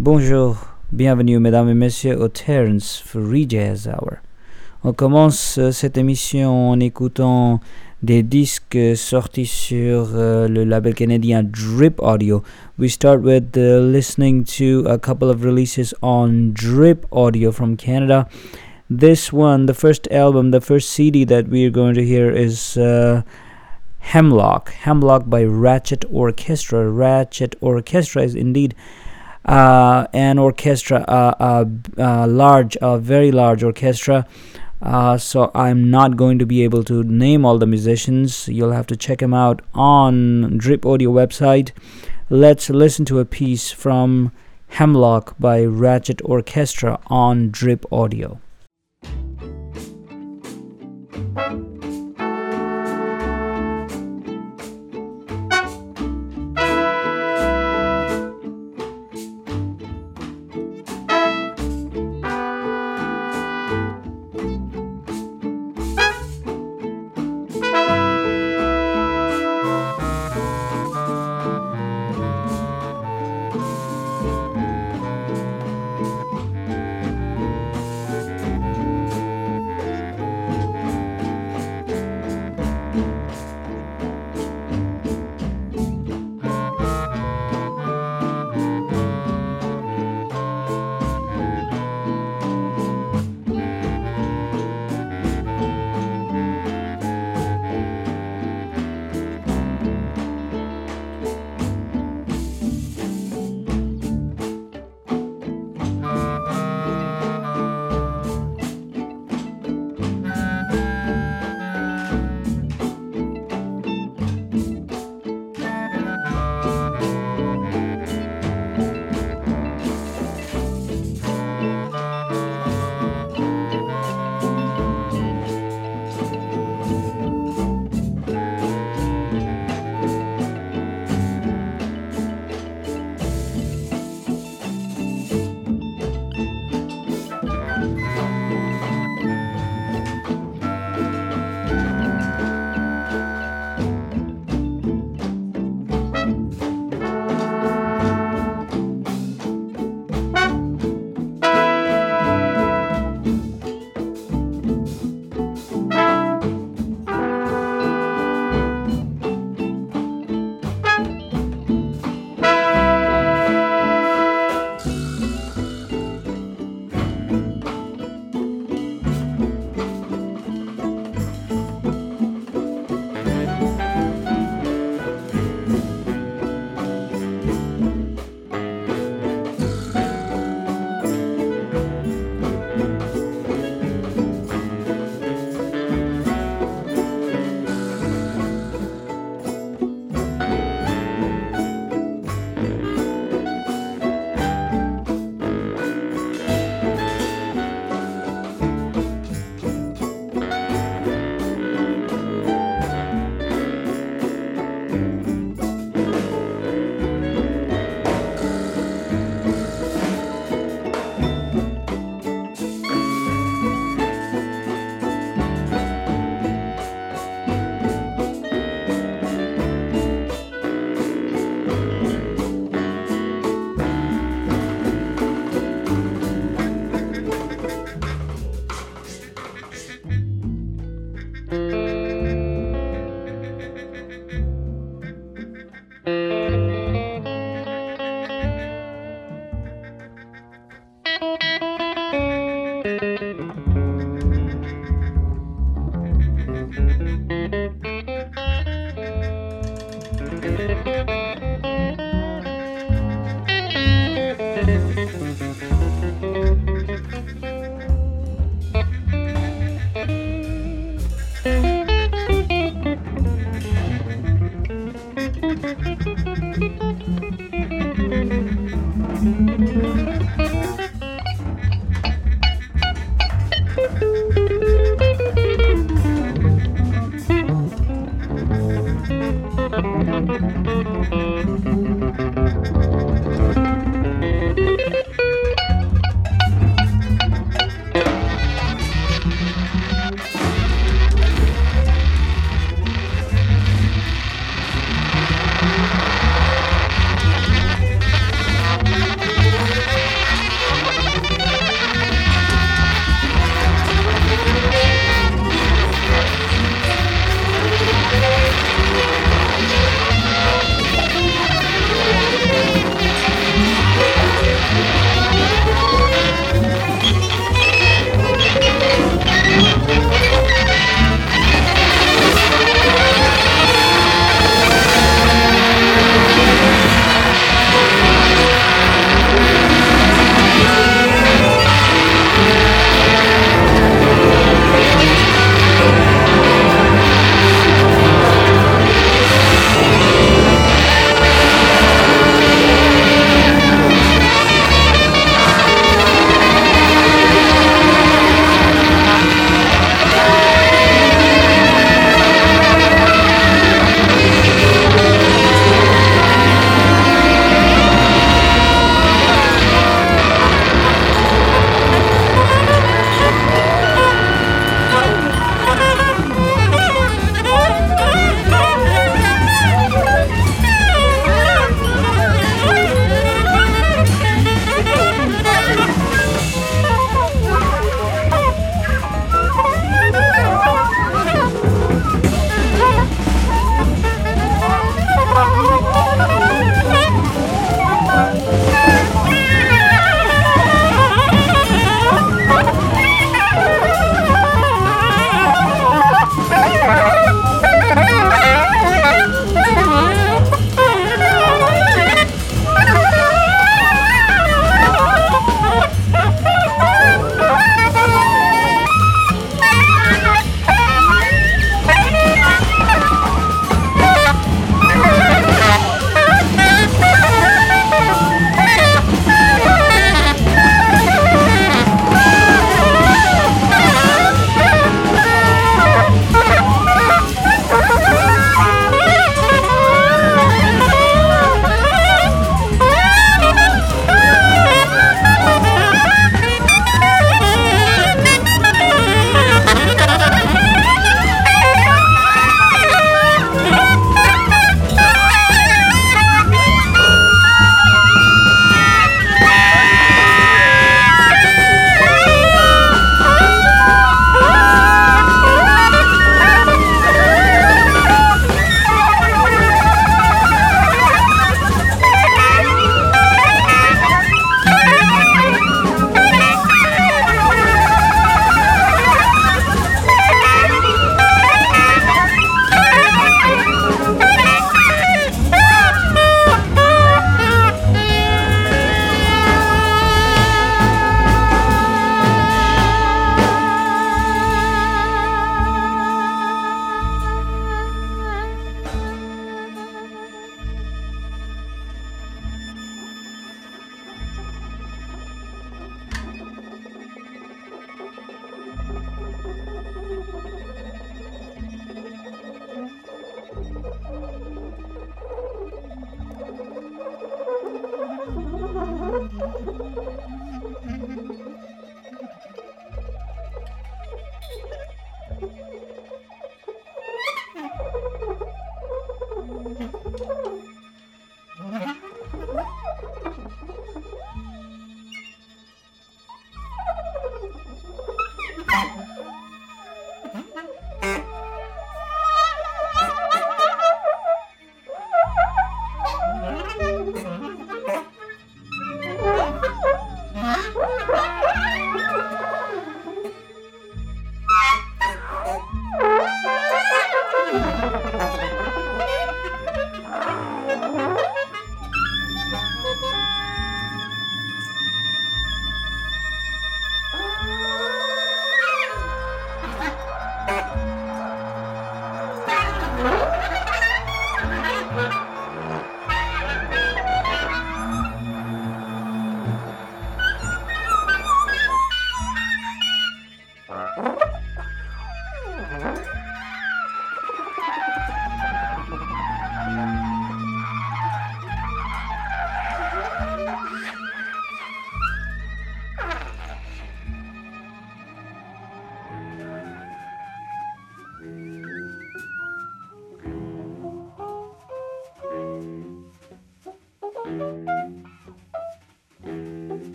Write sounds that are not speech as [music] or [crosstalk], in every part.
Bonjour, bienvenue mesdames et messieurs au Taran's Free Jazz Hour. On commence euh, cette émission en écoutant des disques sortis sur euh, le label canadien Drip Audio. We start with uh, listening to a couple of releases on Drip Audio from Canada. This one, the first album, the first CD that we are going to hear is uh, Hemlock. Hemlock by Ratchet Orchestra. Ratchet Orchestra is indeed uh, an orchestra, uh, a, a large, a very large orchestra. Uh, so I'm not going to be able to name all the musicians. You'll have to check them out on Drip Audio website. Let's listen to a piece from Hemlock by Ratchet Orchestra on Drip Audio.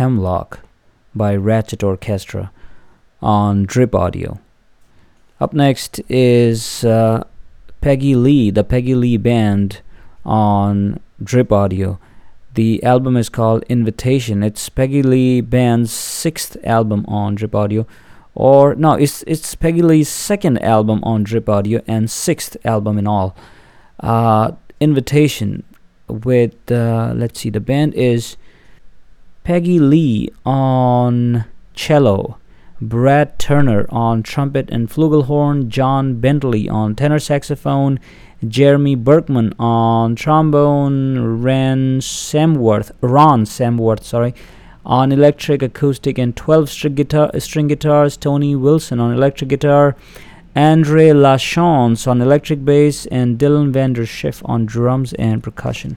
Hemlock by Ratchet Orchestra on Drip Audio. Up next is uh, Peggy Lee, the Peggy Lee Band on Drip Audio. The album is called Invitation. It's Peggy Lee Band's sixth album on Drip Audio, or no, it's it's Peggy Lee's second album on Drip Audio and sixth album in all. Uh, Invitation with uh, let's see, the band is Peggy Lee on cello, Brad Turner on trumpet and flugelhorn, Jon Bentley on tenor saxophone, Jeremy Berkman on trombone, Ran Samworth, Ron Samworth, sorry, on electric, acoustic, and 12 string, guitar, string guitars, Tony Wilson on electric guitar, Andre Lachance on electric bass, and Dylan van der Schyff on drums and percussion.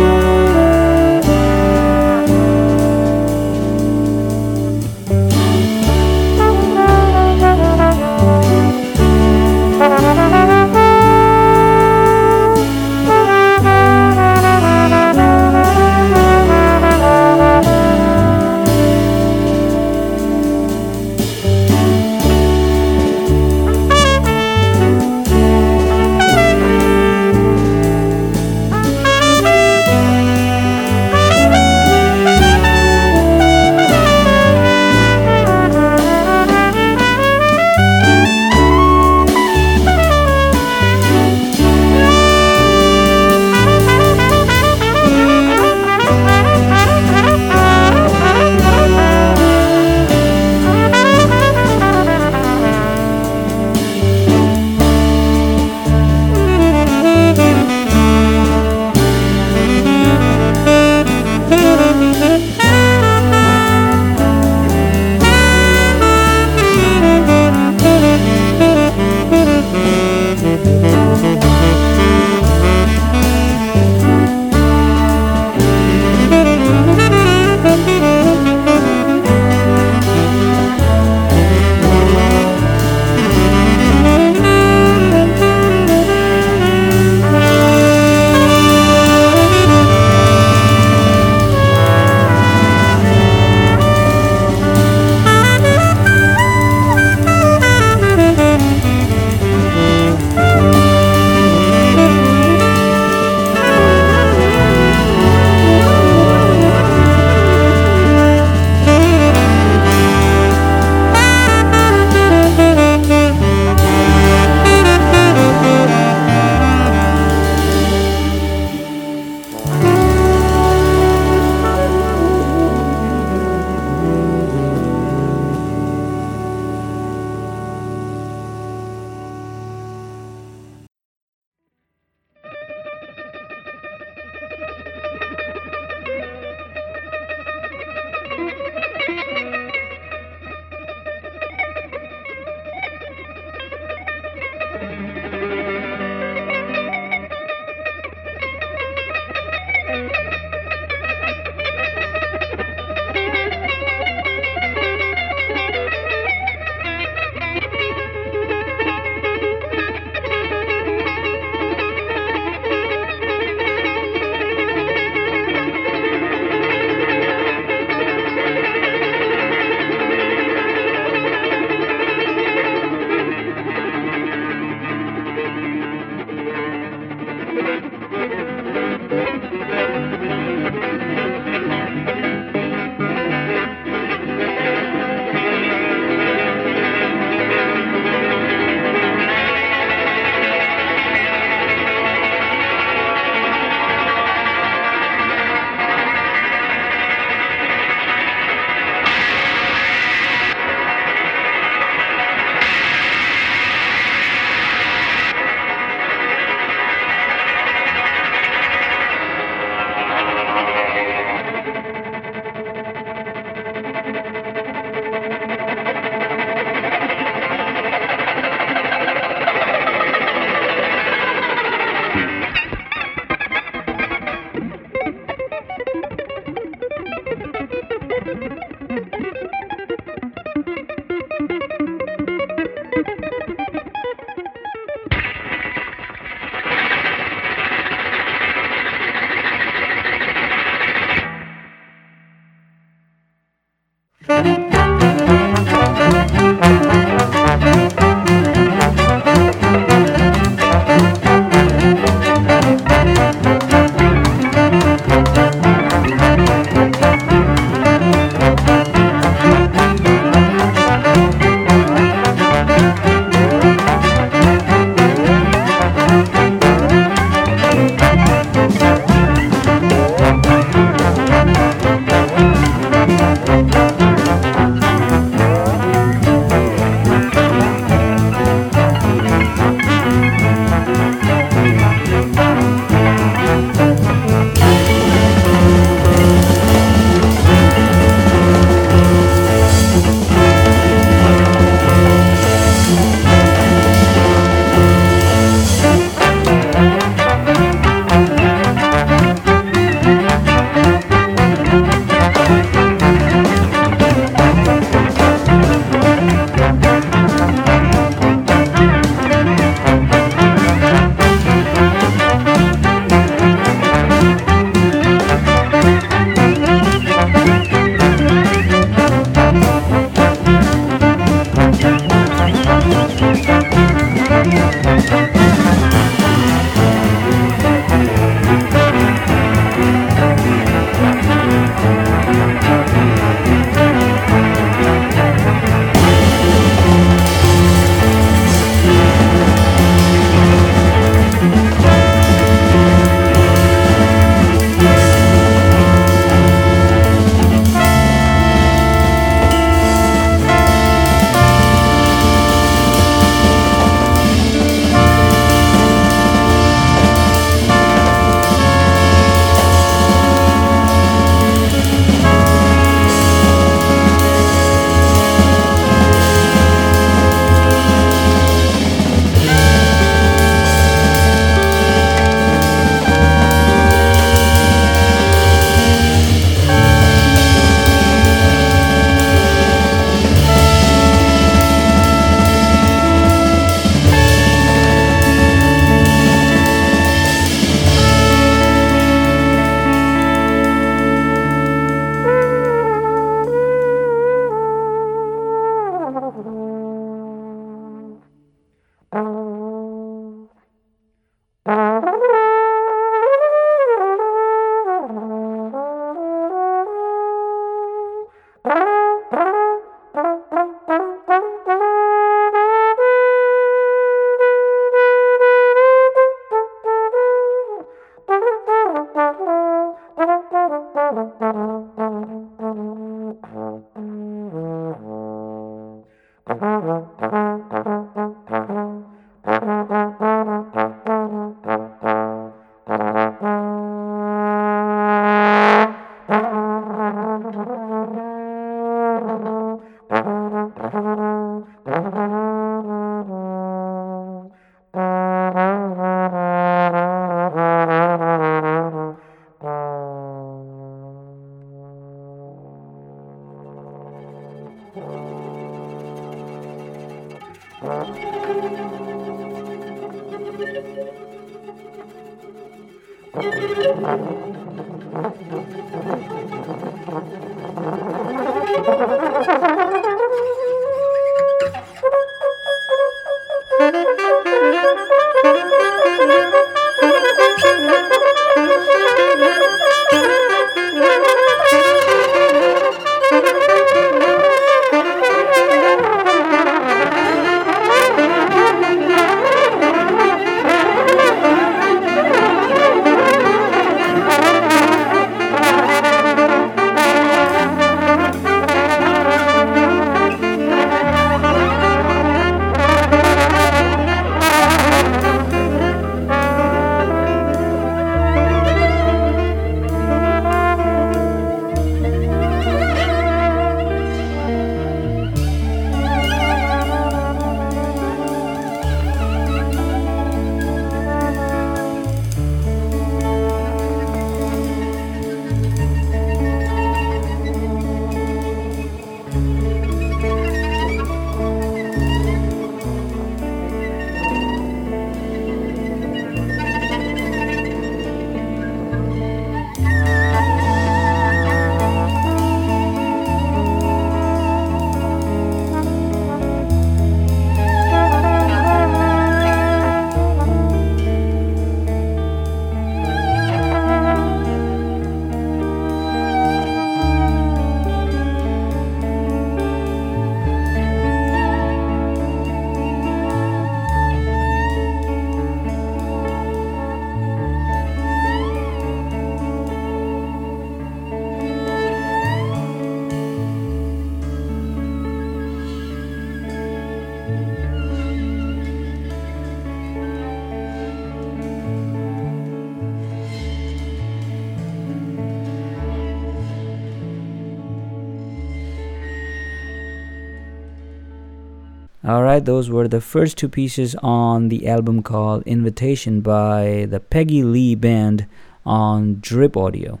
Those were the first two pieces on the album called Invitation by the Peggy Lee Band on Drip Audio.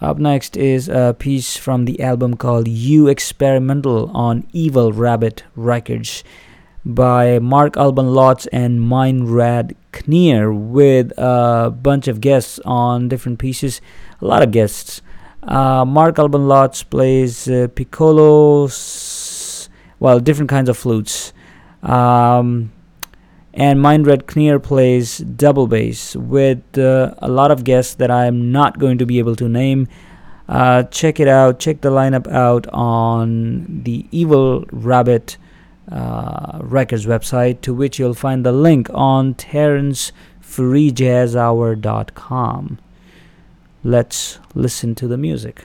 Up next is a piece from the album called You Experimental on Evil Rabbit Records by Mark Alban Lotz and Meinrad Kneer with a bunch of guests on different pieces. A lot of guests. Uh, Mark Alban Lotz plays uh, well, different kinds of flutes. Um, and Meinrad Kneer plays double bass with uh, a lot of guests that I'm not going to be able to name. Uh, check it out. Check the lineup out on the Evil Rabbit uh, Records website, to which you'll find the link on TaransFreeJazzHour.com. Let's listen to the music.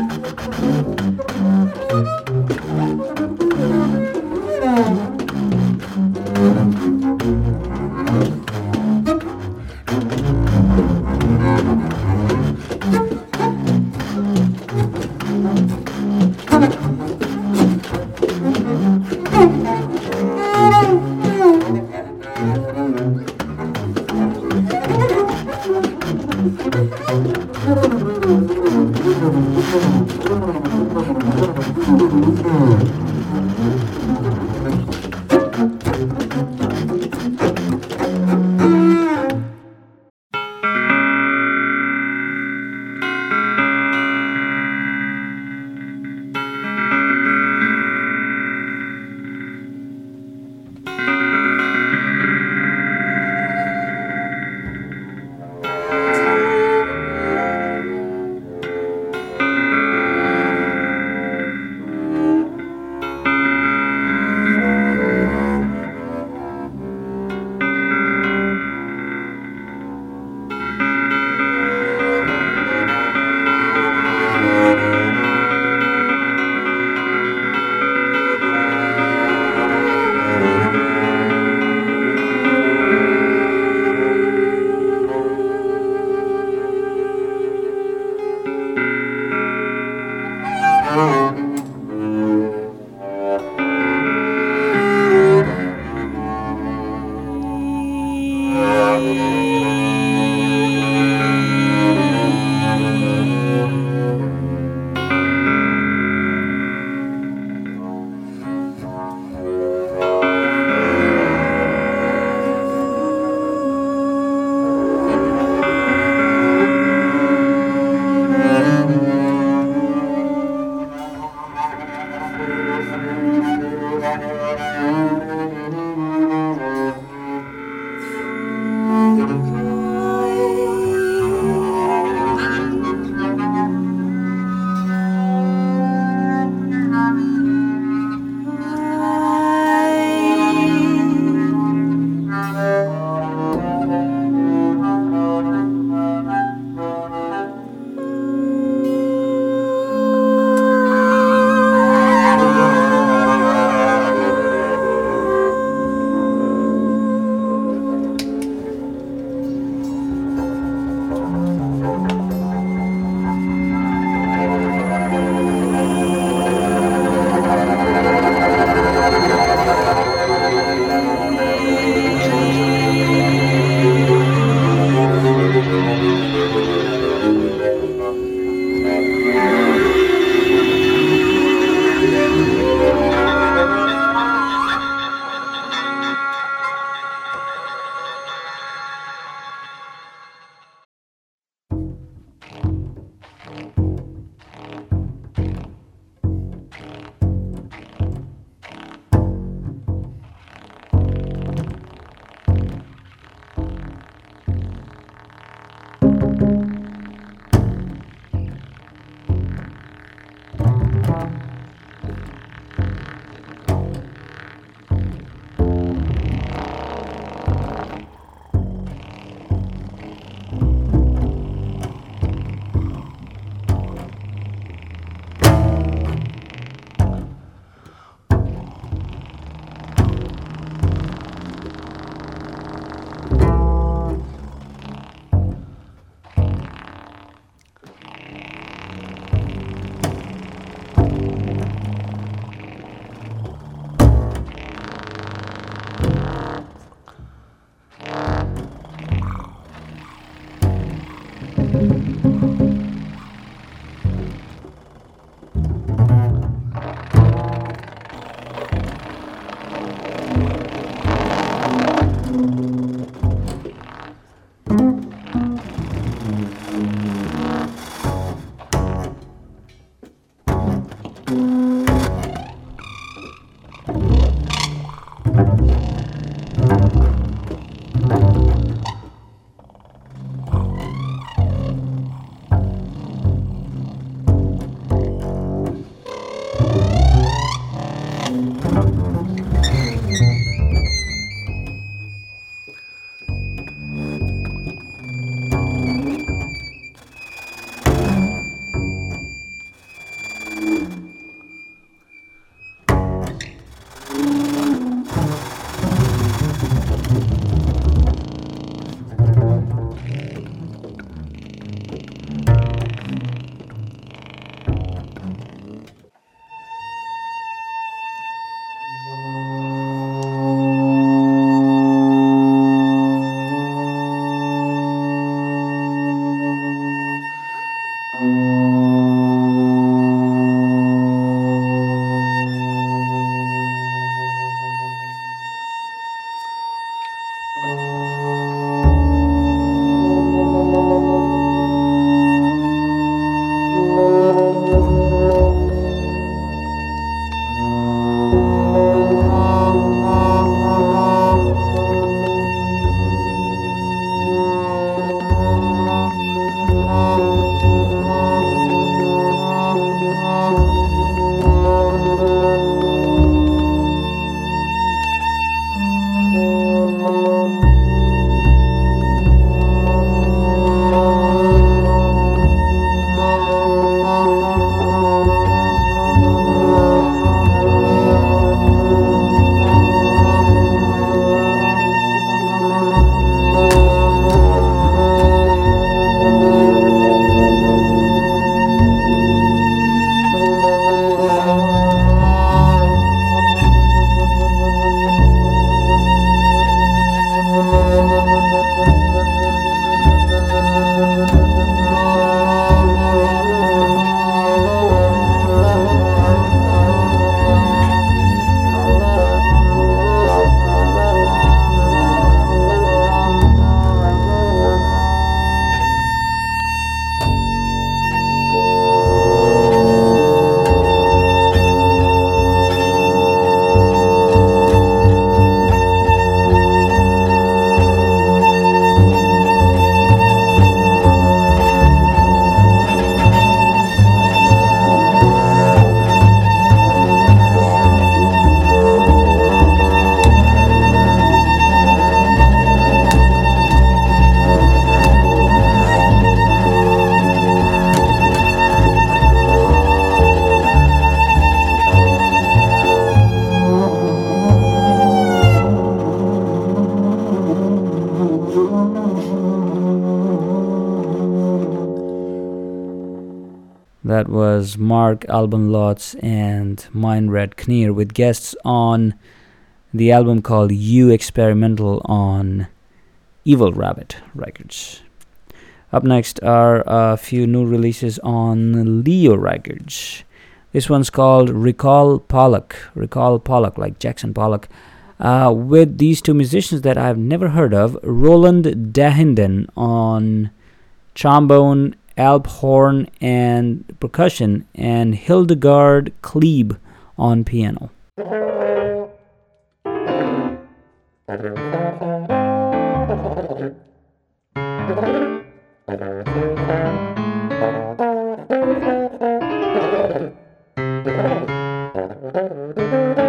That was Mark Alban-Lotz and Meinrad Kneer with guests on the album called You Experimental on Evil Rabbit Records. Up next are a few new releases on Leo Records. This one's called Recall Pollock. Recall Pollock, like Jackson Pollock. Uh, with these two musicians that I've never heard of Roland Dahinden on trombone alp horn and percussion, and Hildegard Kleeb on piano. [laughs]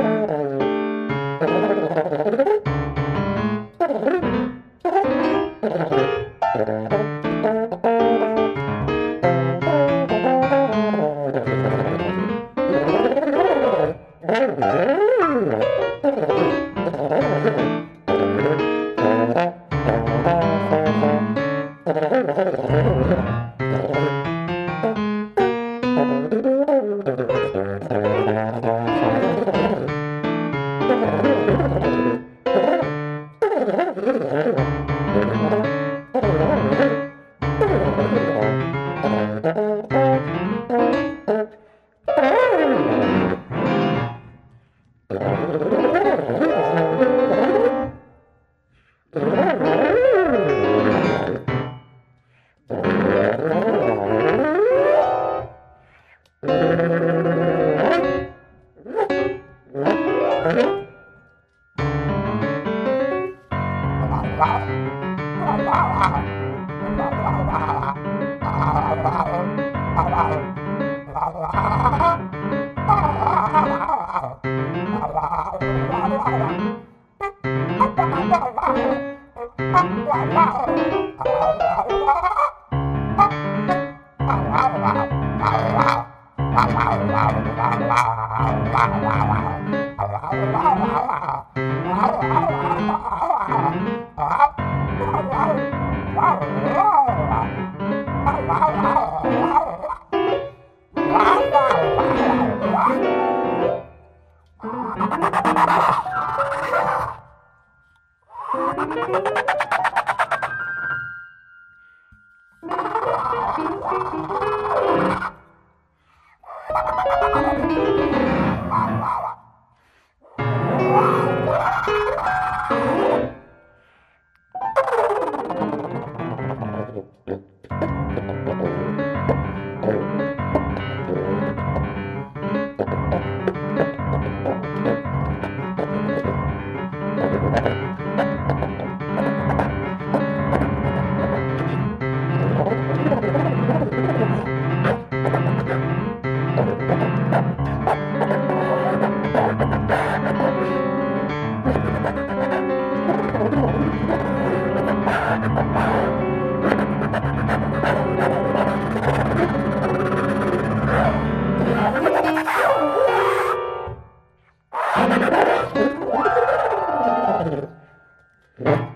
Yeah.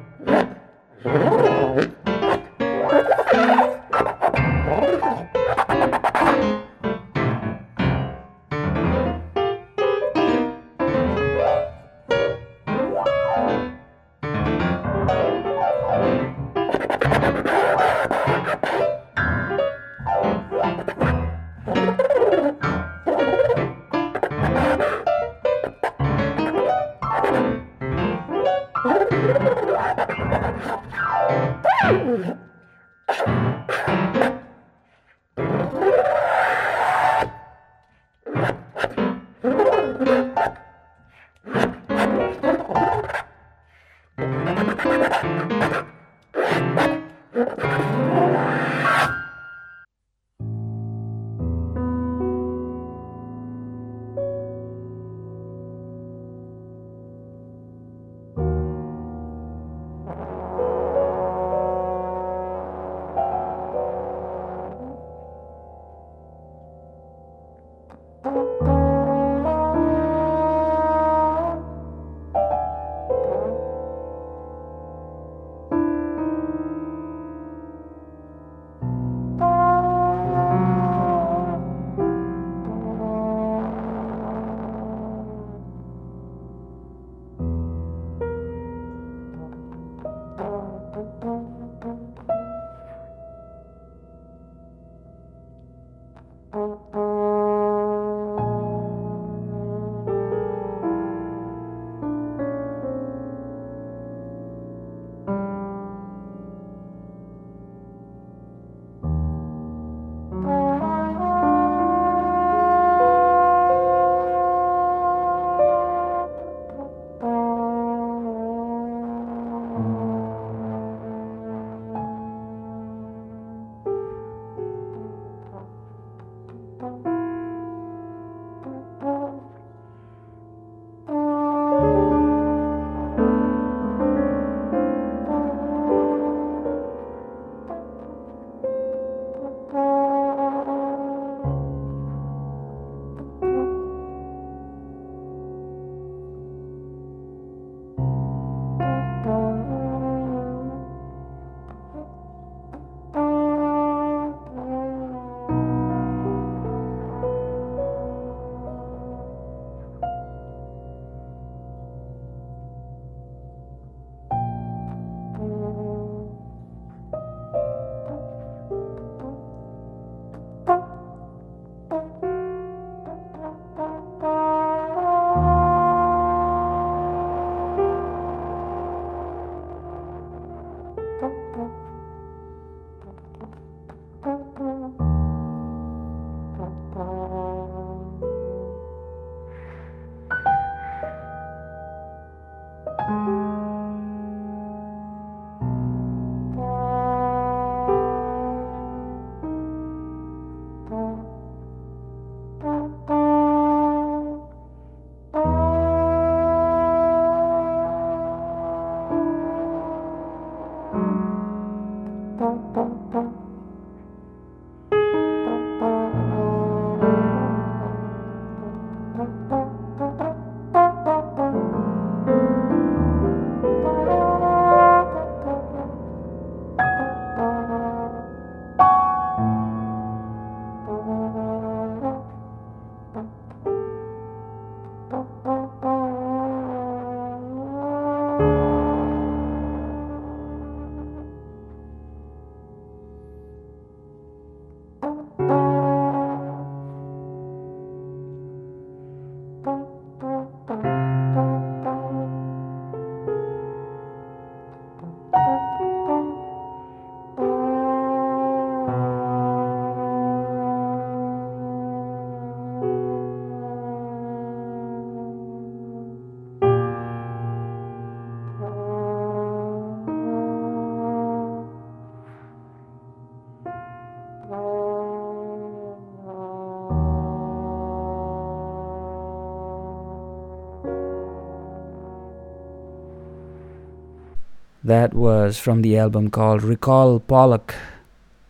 That was from the album called Recall Pollock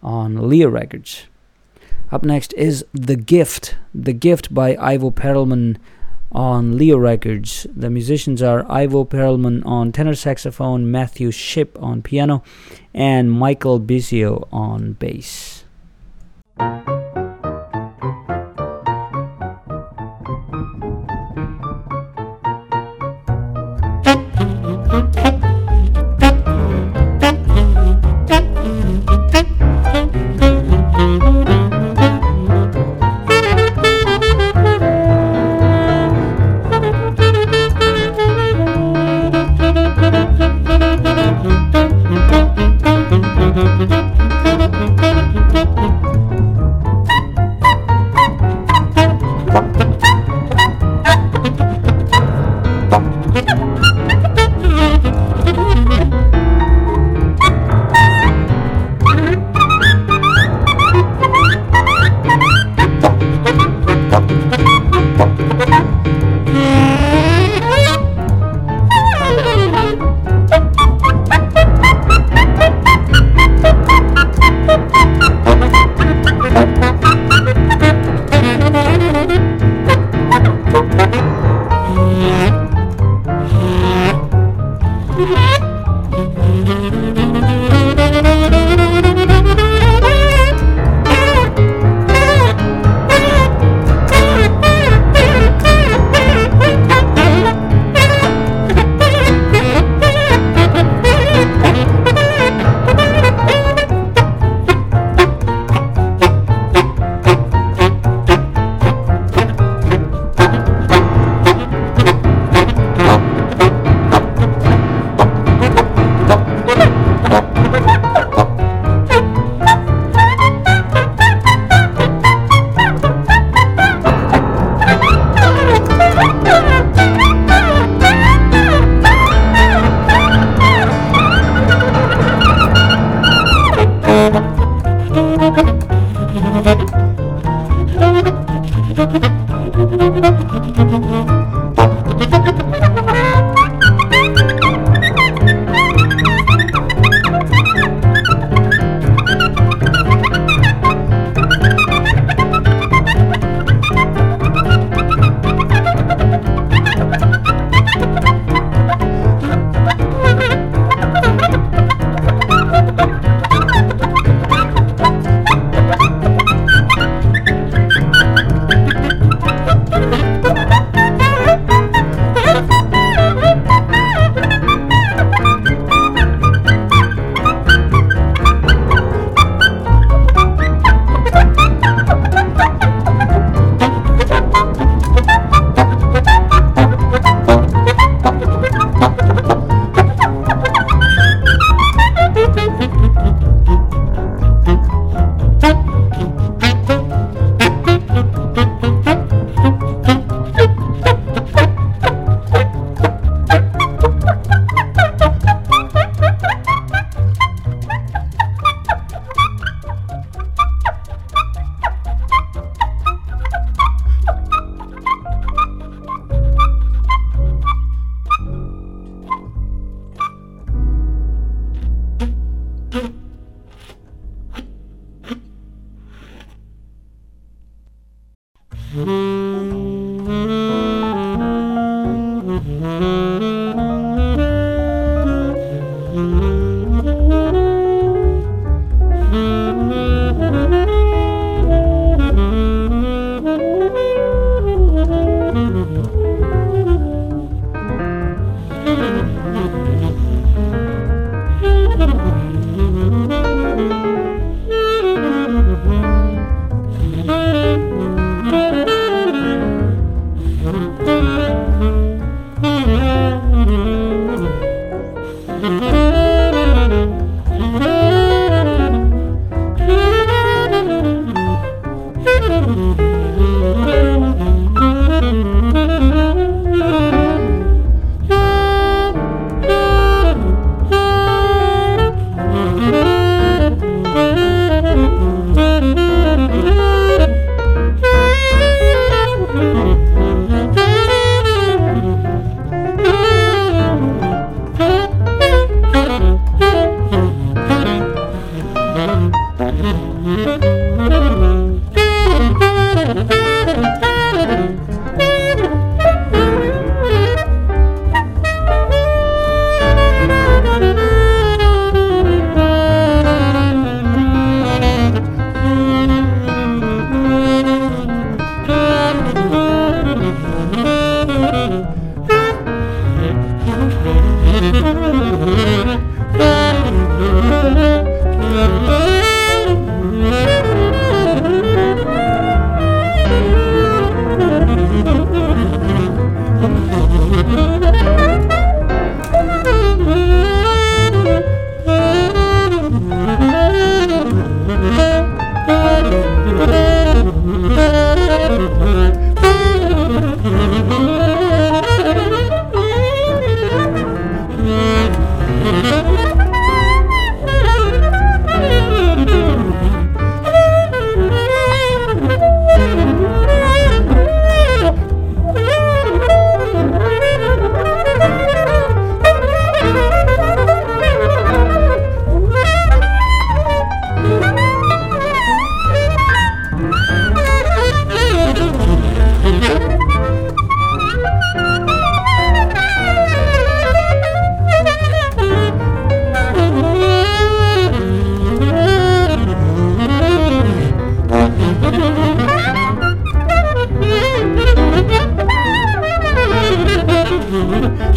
on Leo Records. Up next is The Gift. The Gift by Ivo Perelman on Leo Records. The musicians are Ivo Perelman on tenor saxophone, Matthew Shipp on piano, and Michael Bisio on bass.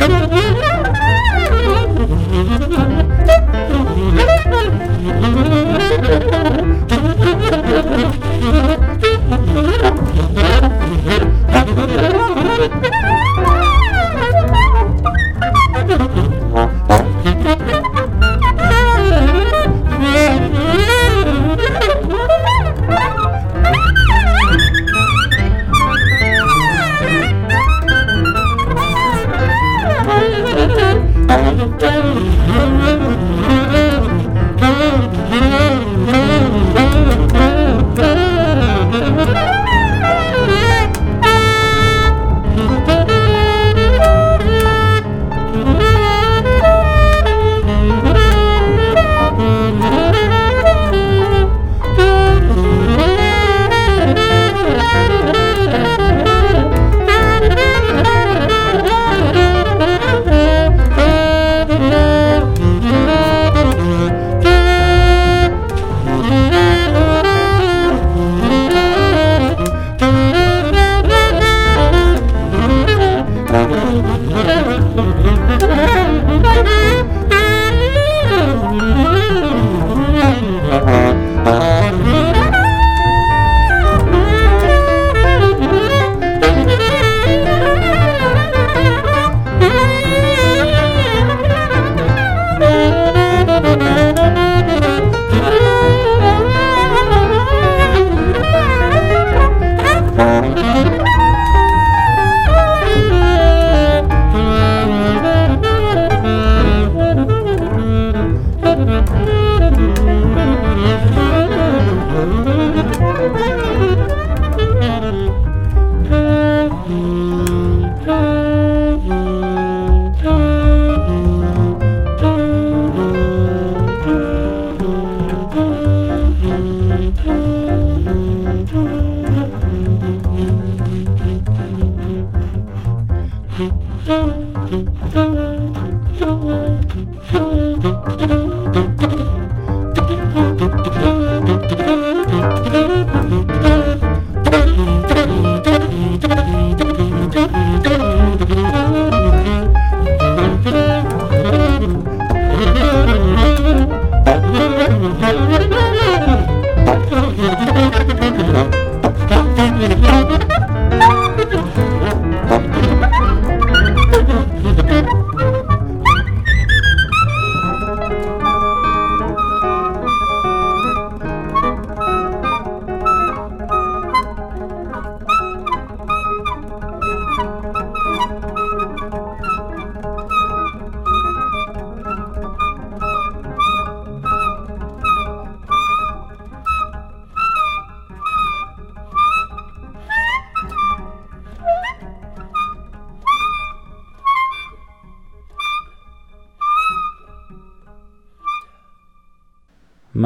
Thank you.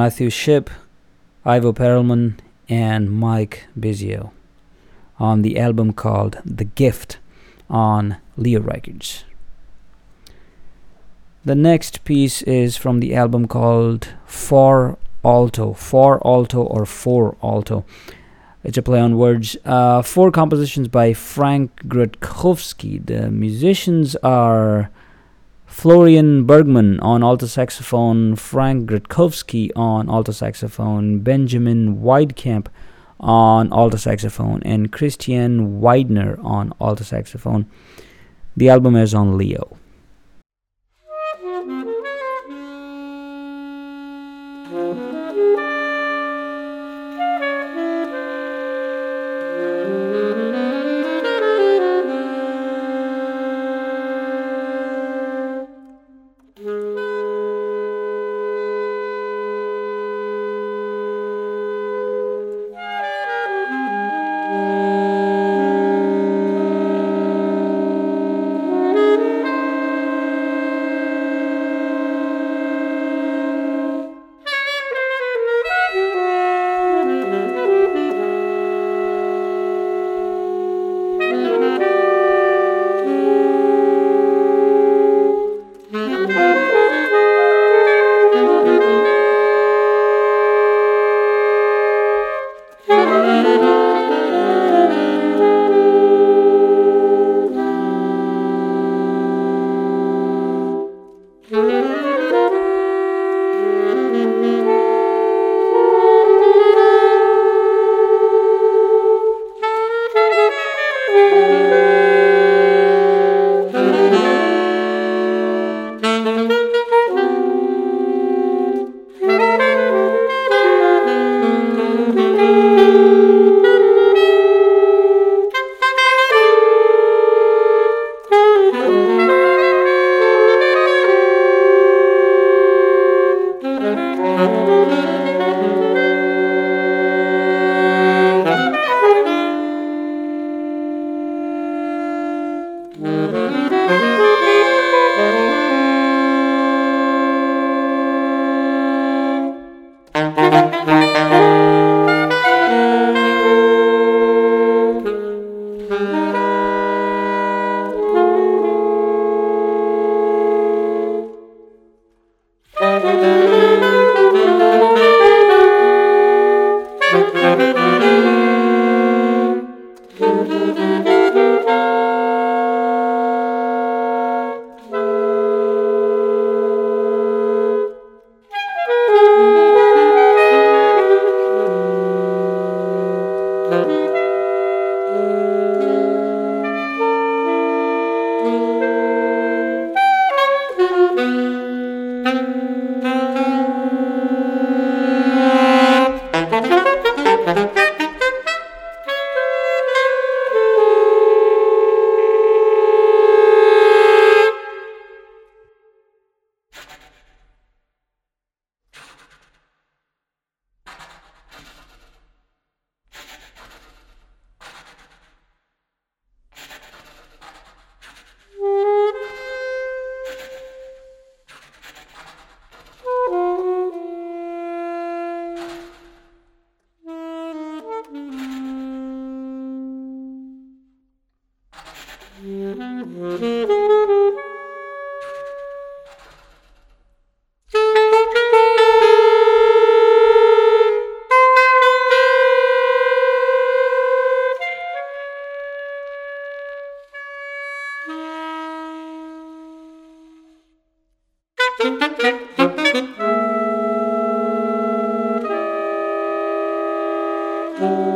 Matthew Shipp, Ivo Perelman and Mike Bisio on the album called The Gift on Leo Records. The next piece is from the album called For Alto, For Alto or For Alto. It's a play on words. Uh, four compositions by Frank Gratkowski. The musicians are Florian Bergmann on alto saxophone, Frank Gratkowski on alto saxophone, Benjamin Weidekamp on alto saxophone, and Christian Weidner on alto saxophone. The album is on Leo. thank you.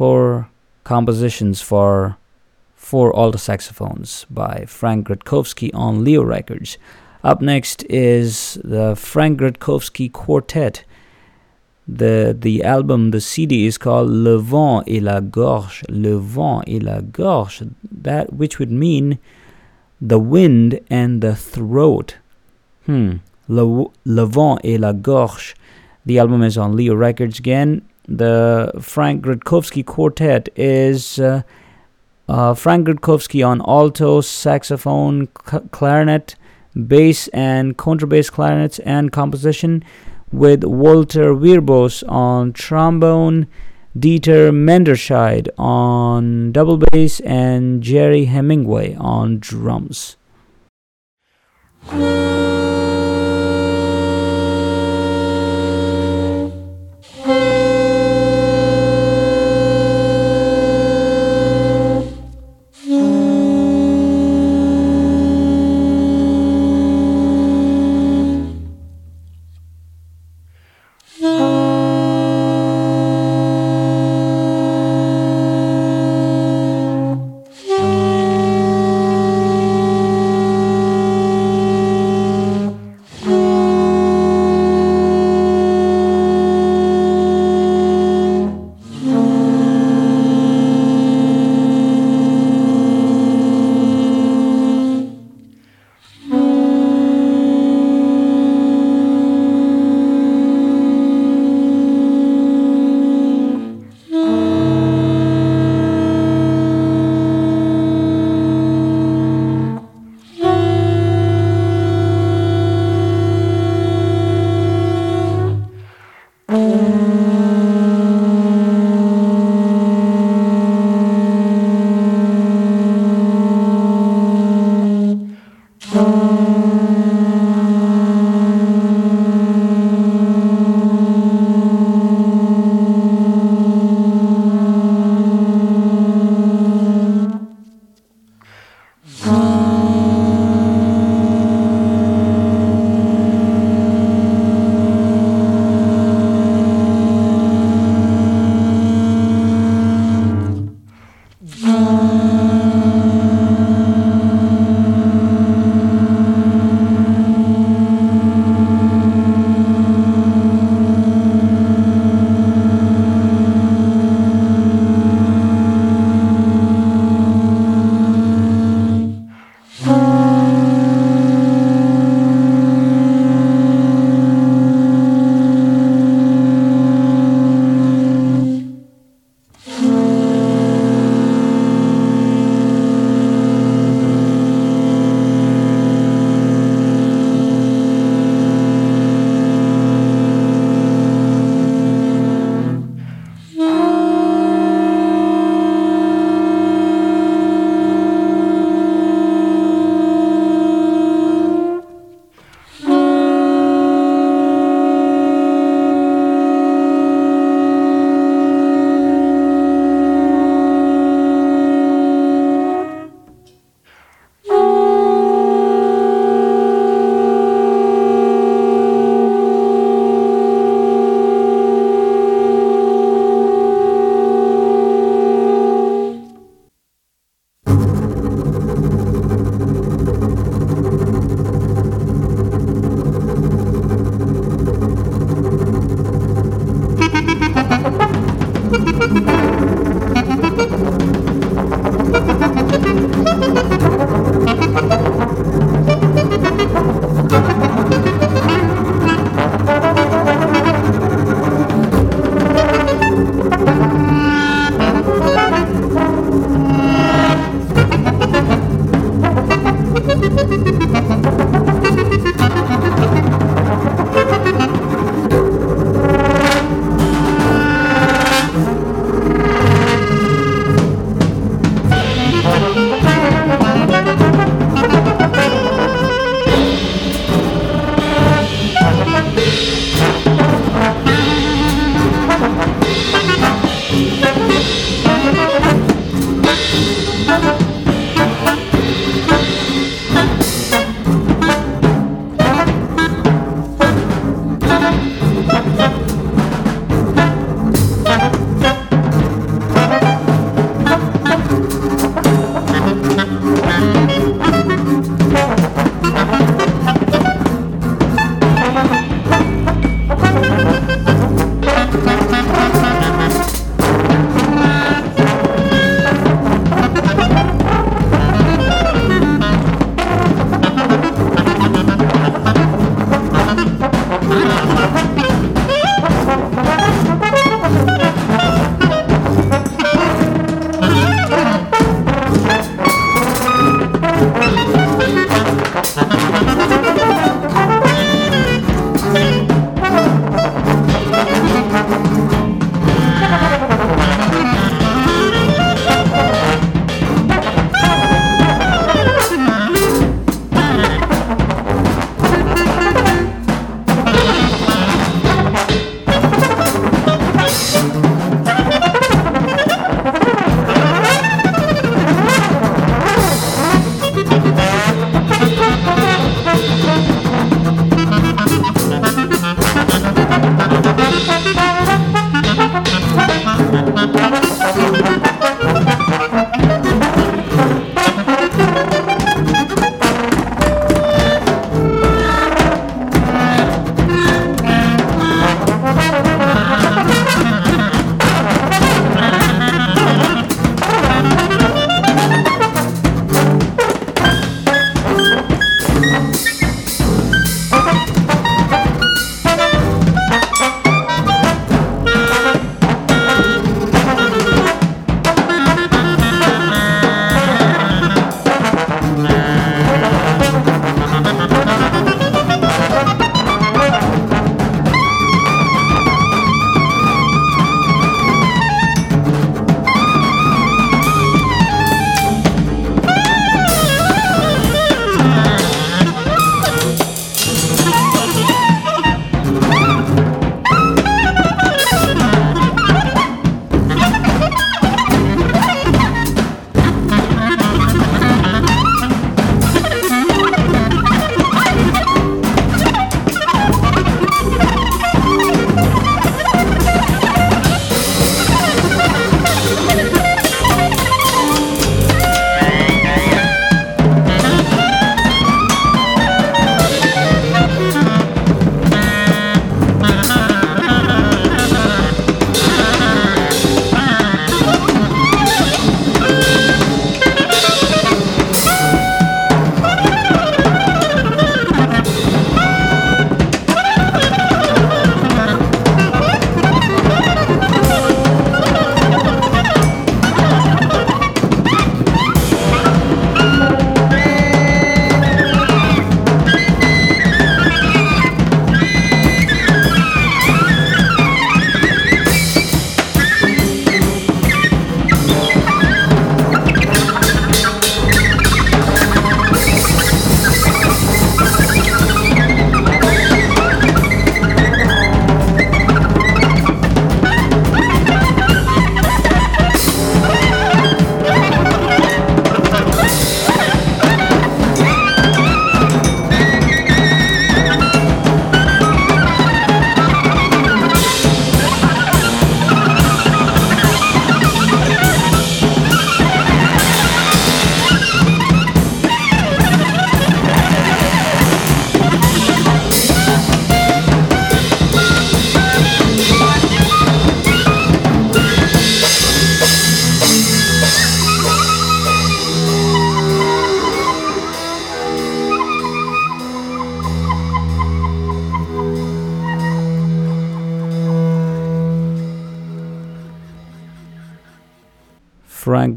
Four compositions for four alto saxophones by Frank Gratkowski on Leo Records. Up next is the Frank Gratkowski Quartet. The the album, the CD is called Le Vent et la Gorge. Le Vent et la Gorge. That which would mean the wind and the throat. Hmm. Le, Le Vent et la Gorge. The album is on Leo Records again the Frank Gratkowski Quartet is uh, uh, Frank Gratkowski on alto, saxophone, c- clarinet, bass, and contrabass clarinets and composition, with Walter Wierbos on trombone, Dieter Manderscheid on double bass, and Gerry Hemingway on drums.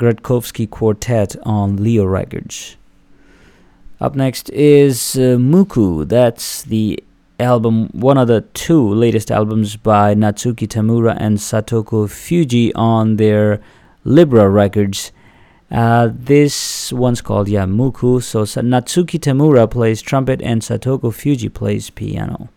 Gratkowski Quartet on Leo Records. Up next is uh, Muku. That's the album, one of the two latest albums by Natsuki Tamura and Satoko Fujii on their Libra Records. Uh, this one's called yeah Muku. So Natsuki Tamura plays trumpet and Satoko Fujii plays piano.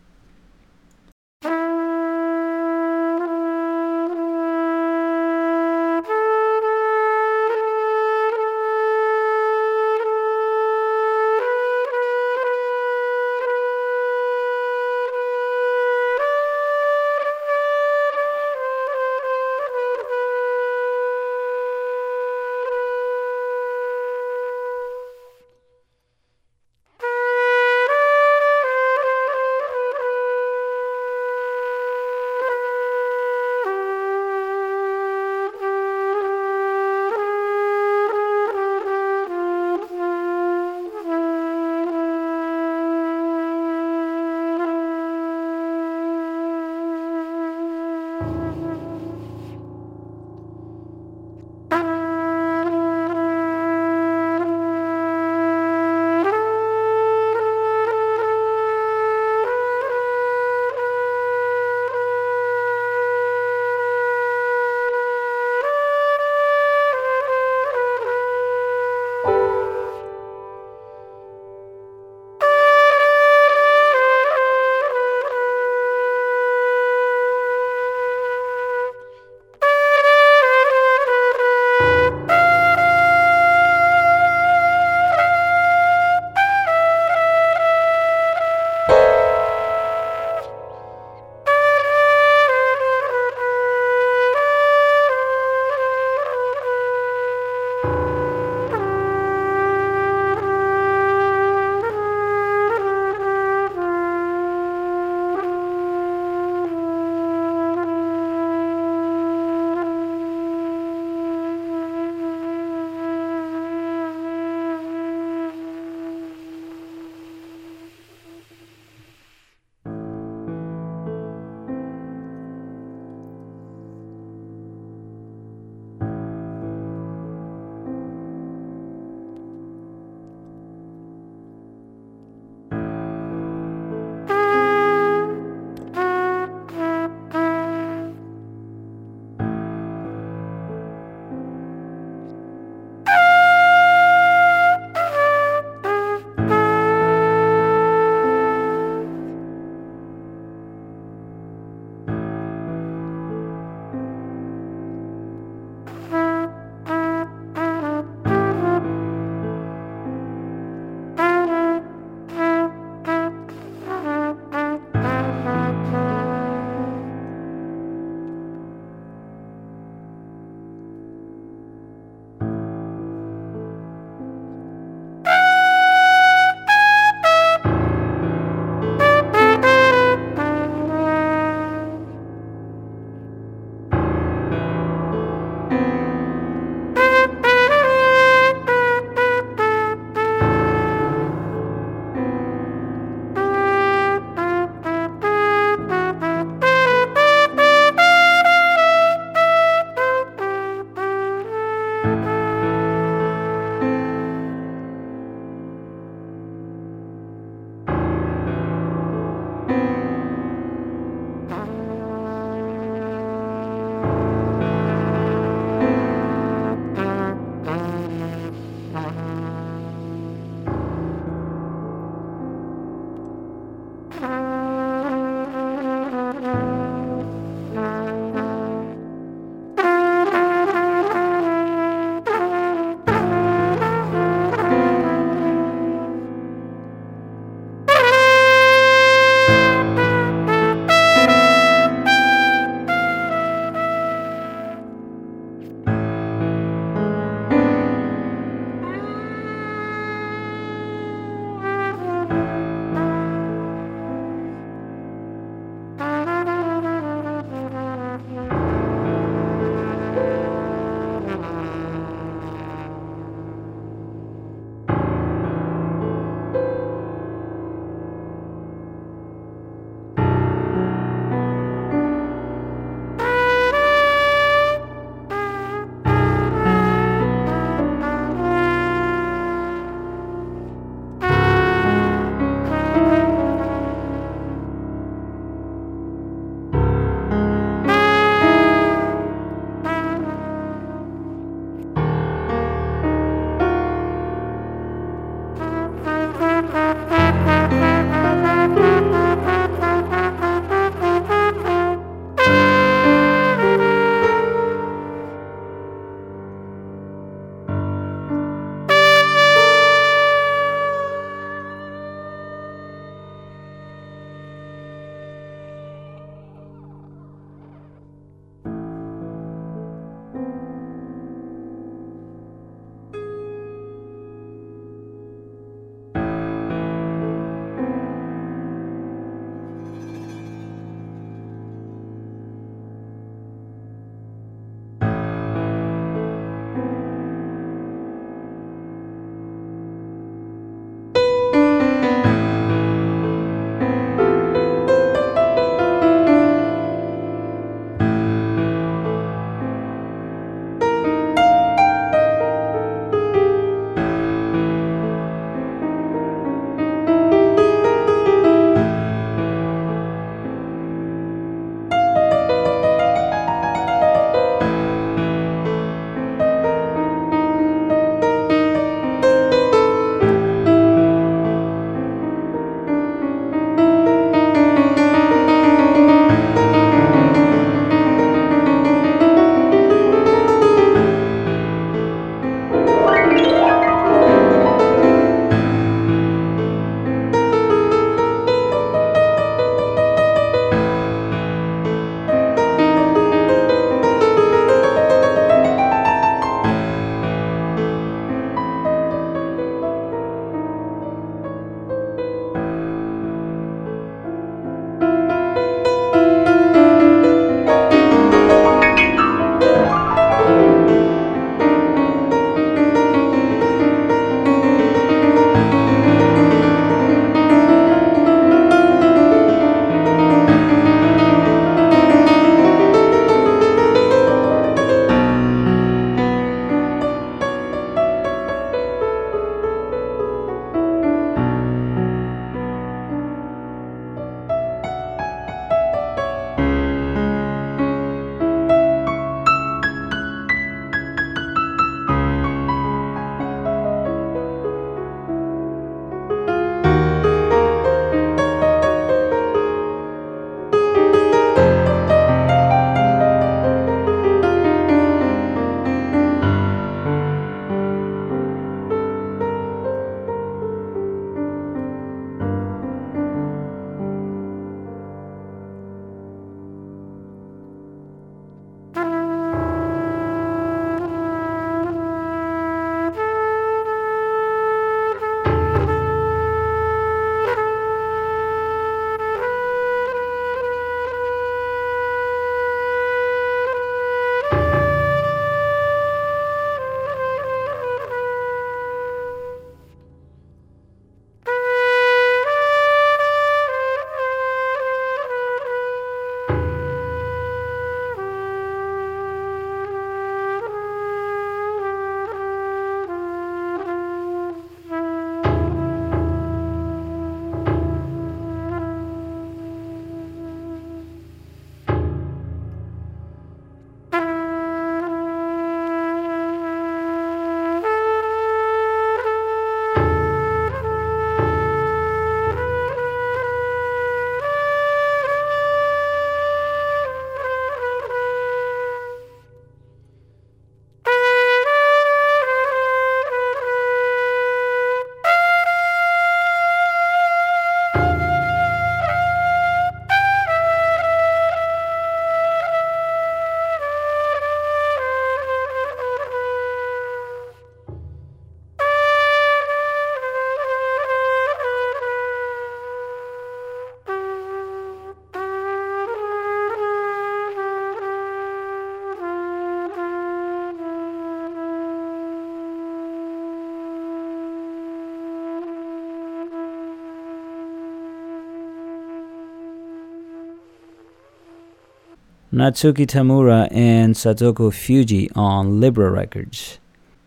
Natsuki Tamura and Satoko Fujii on Libra Records.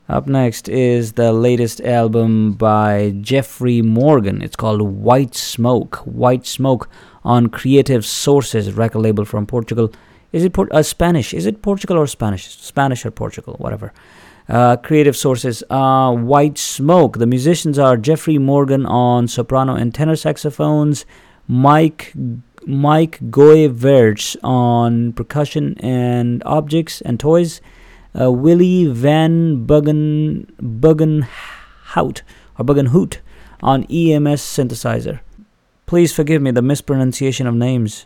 Up next is the latest album by Jeffrey Morgan. It's called White Smoke. White Smoke on Creative Sources, record label from Portugal. Is it Port- uh, Spanish? Is it Portugal or Spanish? Spanish or Portugal, whatever. Uh, creative Sources. Uh, White Smoke. The musicians are Jeffrey Morgan on soprano and tenor saxophones, Mike Mike Goyvaerts on percussion and objects and toys uh, Willie Van Buggen Buggenhout or Buggenhoot on EMS synthesizer. Please forgive me the mispronunciation of names.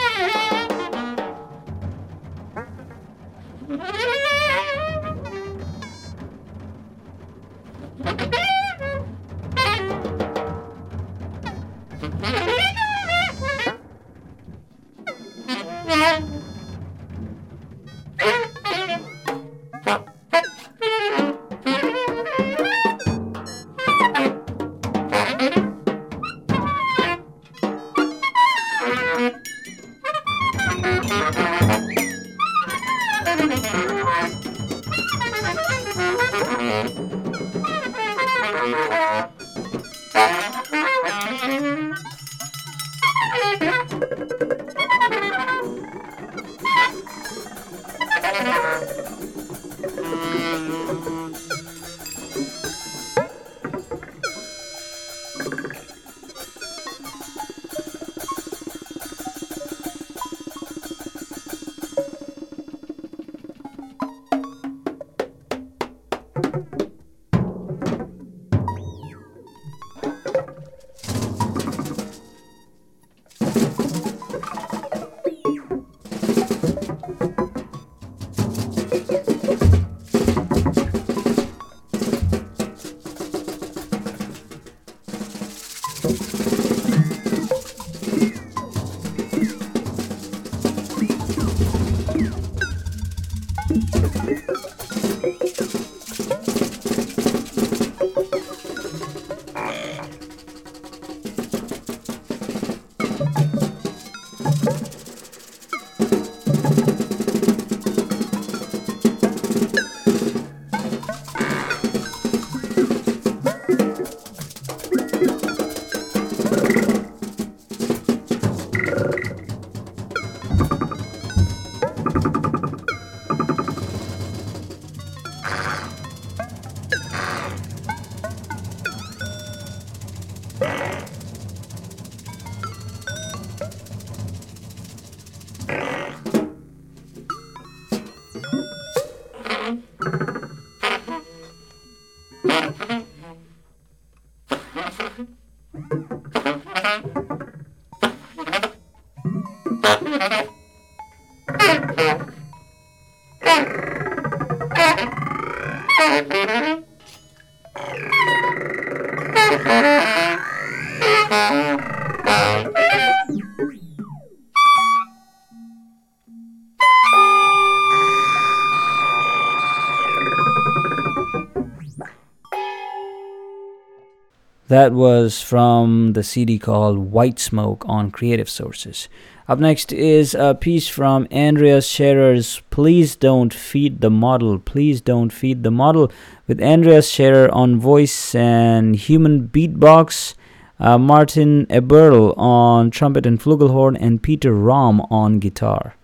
That was from the CD called White Smoke on Creative Sources. Up next is a piece from Andreas Schaerer's Please Don't Feed the Model. Please Don't Feed the Model with Andreas Schaerer on voice and human beatbox, uh, Martin Eberle on trumpet and flugelhorn, and Peter Rom on guitar.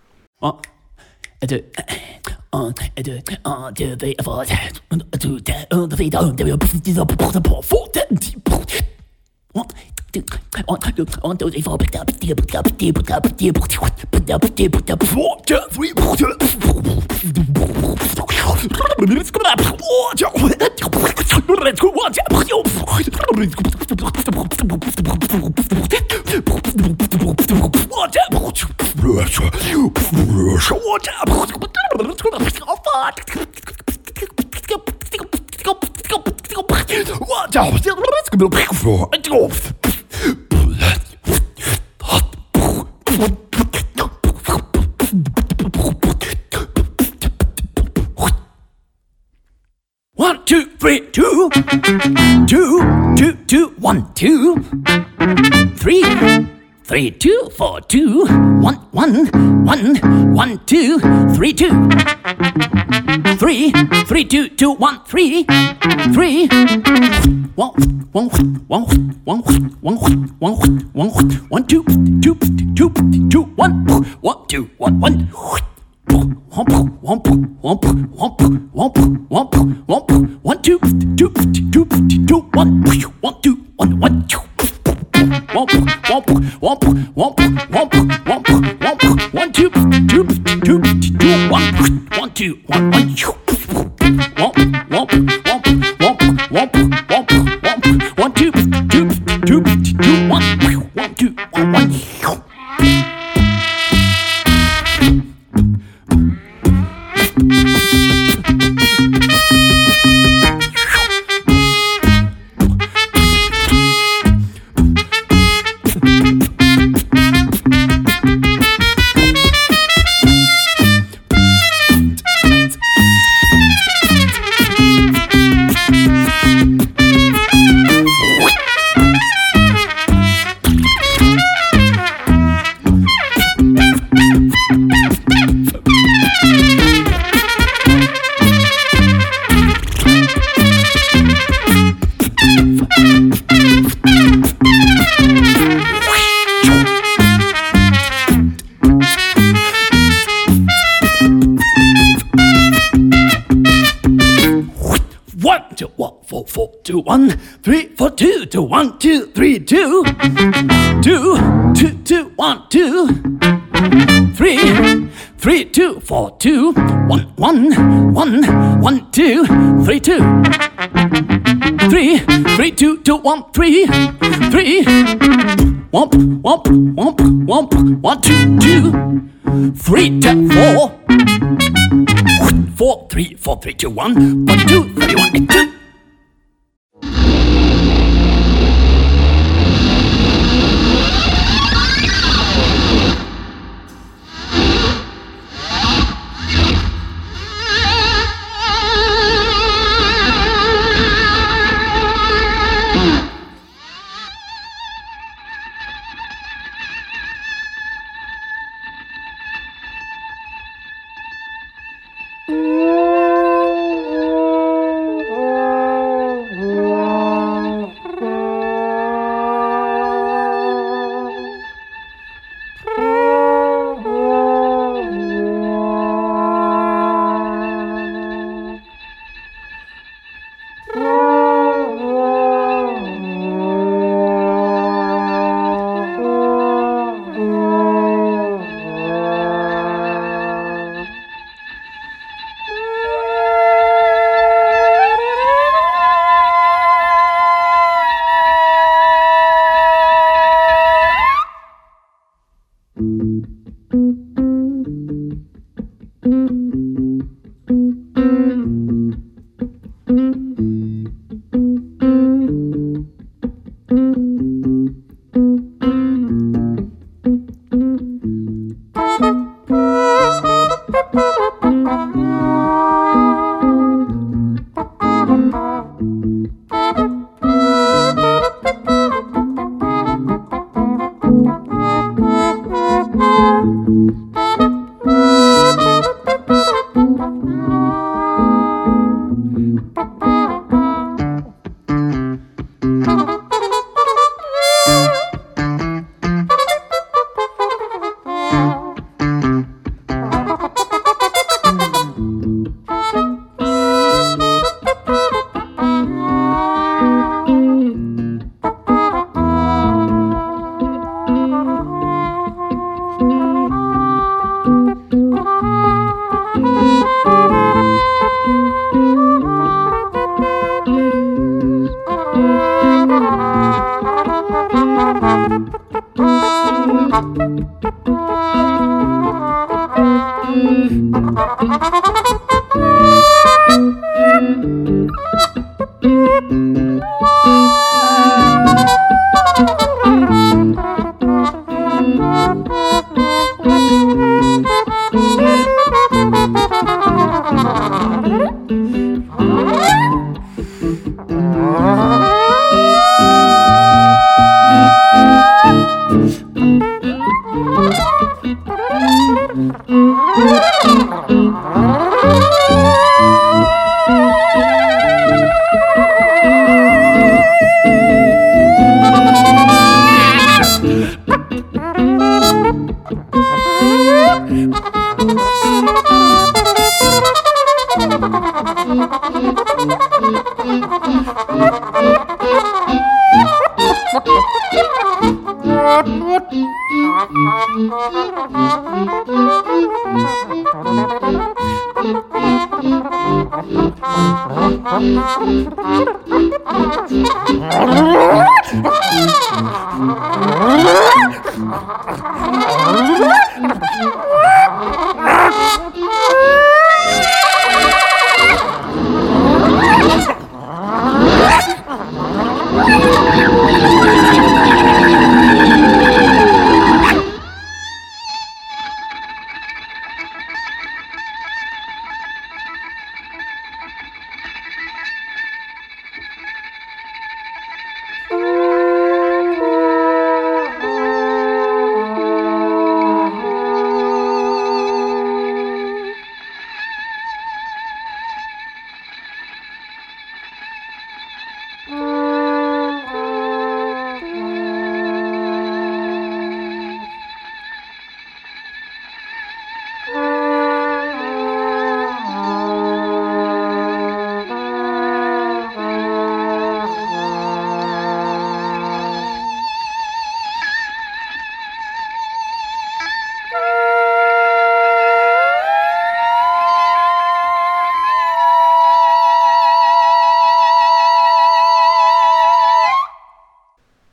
Two, one, two, one, two, three, four, pick up, pick up, pick up, pick up, pick up, pick up, pick up, pick up, pick up, pick up, four, two, three, four, two, Let's go up. Let's go. Let's go. One, two, three, two, two, two, two, one, two, three, three, two, four, two, one, one, one, one, two, three, two, three, three, two, two, one, three, three, one, one, one, one, one, one, one, one, two, two, two, two, one, one, two, one, one. One, one, one, one, one, one, one, one, two, two, two, two, one, one, two, one, one, two. Womp, womp, womp, womp, womp, womp, womp, one, two, two, two, two, one, one, two, one, two. Two, one, two, three, two, two, two, two, one, two, three, three, two, four, two, one, one, one, one, two, three, two, three, three, two, two, one, three, three, womp, womp, womp, womp, one, two, two, three, two, four. Four, three, four, three, two, one, one, two, three, one, two.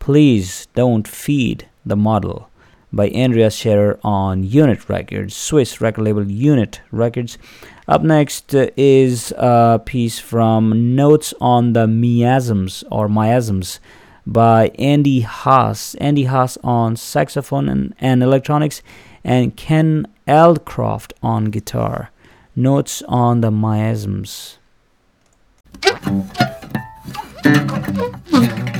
Please Don't Feed the Model by Andrea Schaerer on Unit Records, Swiss record label Unit Records. Up next uh, is a piece from Notes on the Miasms or Miasms by Andy Haas. Andy Haas on saxophone and, and electronics, and Ken Aldcroft on guitar. Notes on the Miasms. [laughs]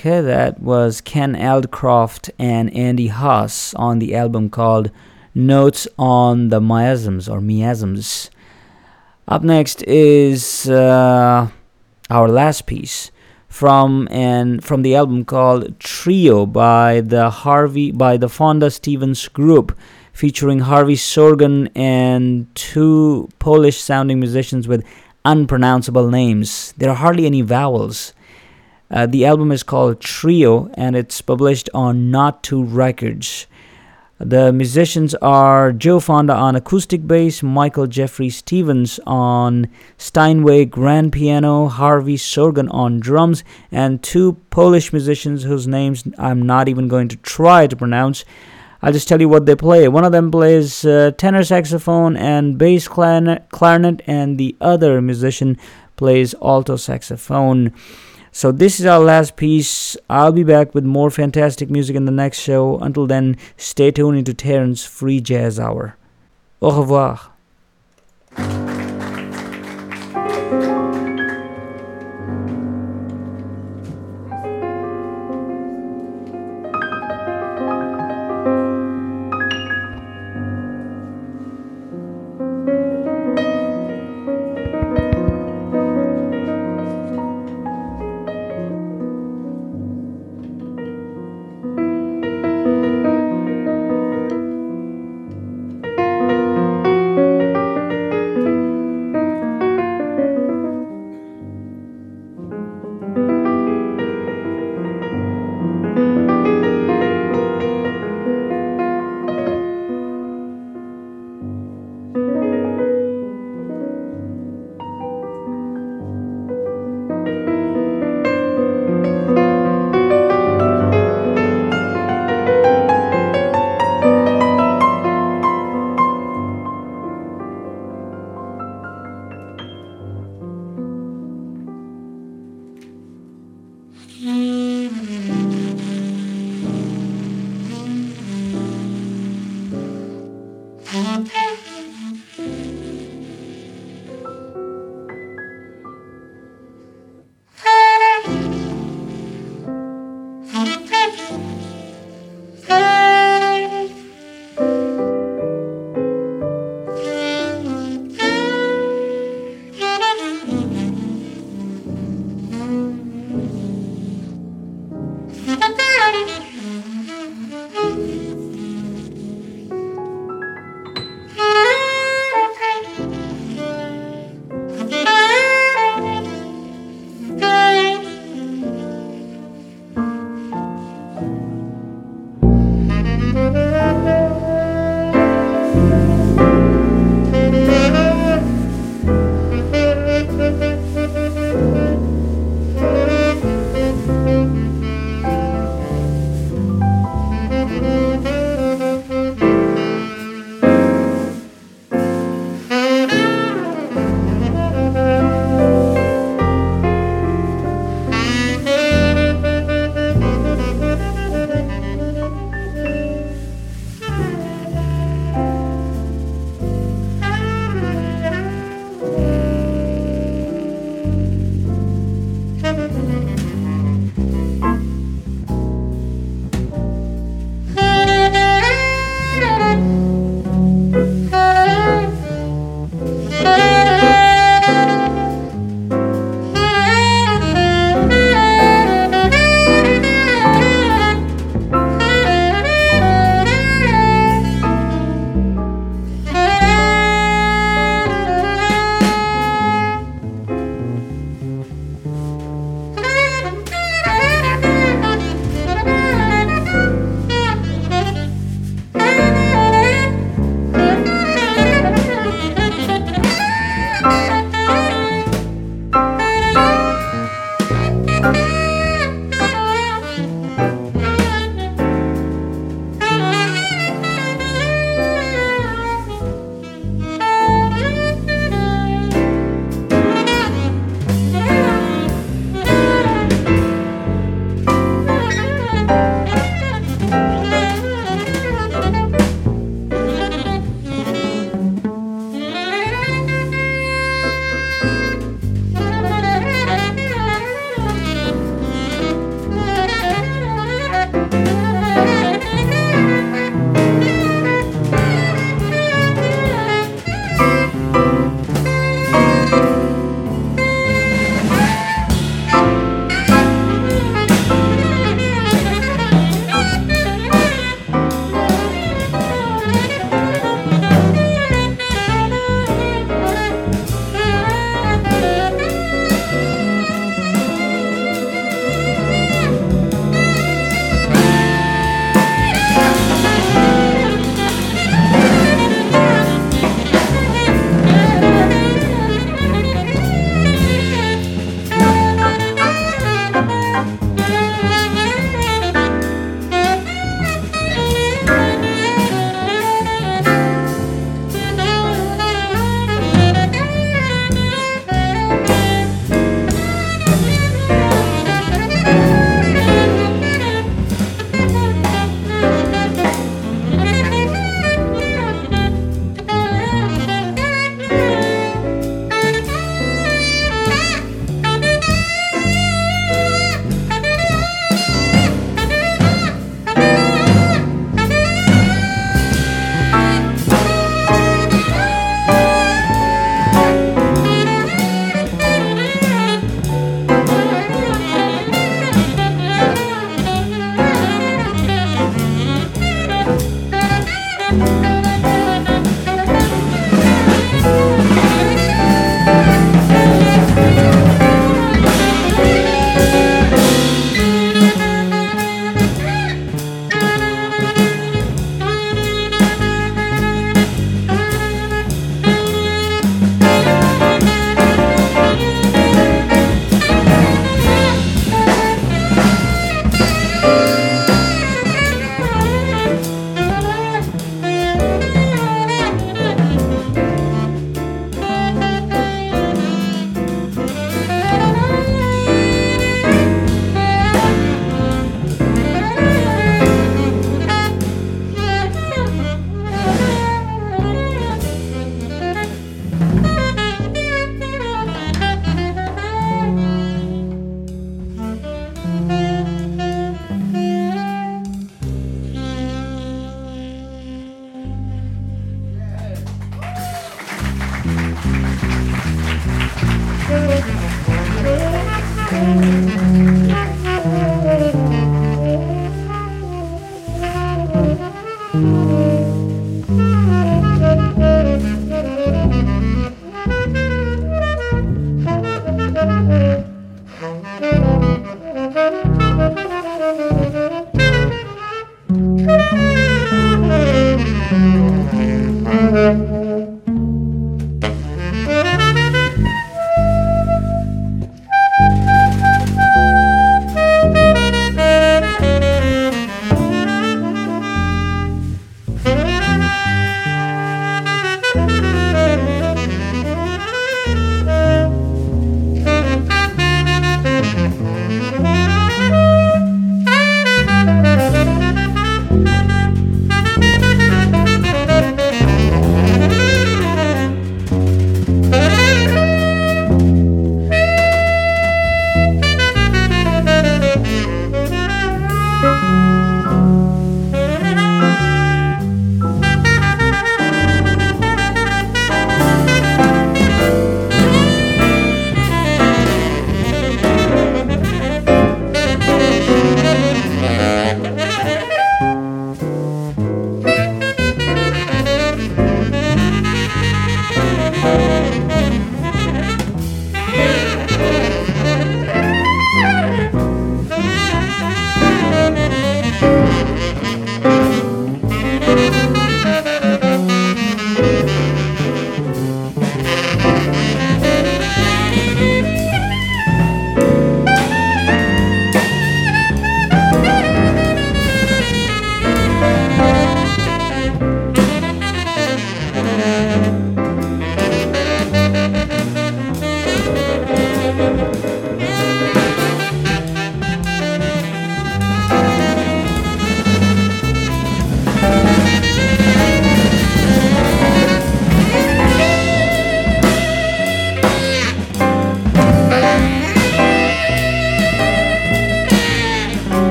Okay, that was Ken Aldcroft and Andy Haas on the album called Notes on the Miasms or Miasms. Up next is uh, our last piece from and from the album called Trio by the Harvey by the Fonda Stevens Group, featuring Harvey Sorgen and two Polish sounding musicians with unpronounceable names. There are hardly any vowels. Uh, the album is called Trio and it's published on Not Two Records. The musicians are Joe Fonda on acoustic bass, Michael Jeffrey Stevens on Steinway grand piano, Harvey Sorgen on drums, and two Polish musicians whose names I'm not even going to try to pronounce. I'll just tell you what they play. One of them plays uh, tenor saxophone and bass clarinet, and the other musician plays alto saxophone. So, this is our last piece. I'll be back with more fantastic music in the next show. Until then, stay tuned into Taran's Free Jazz Hour. Au revoir.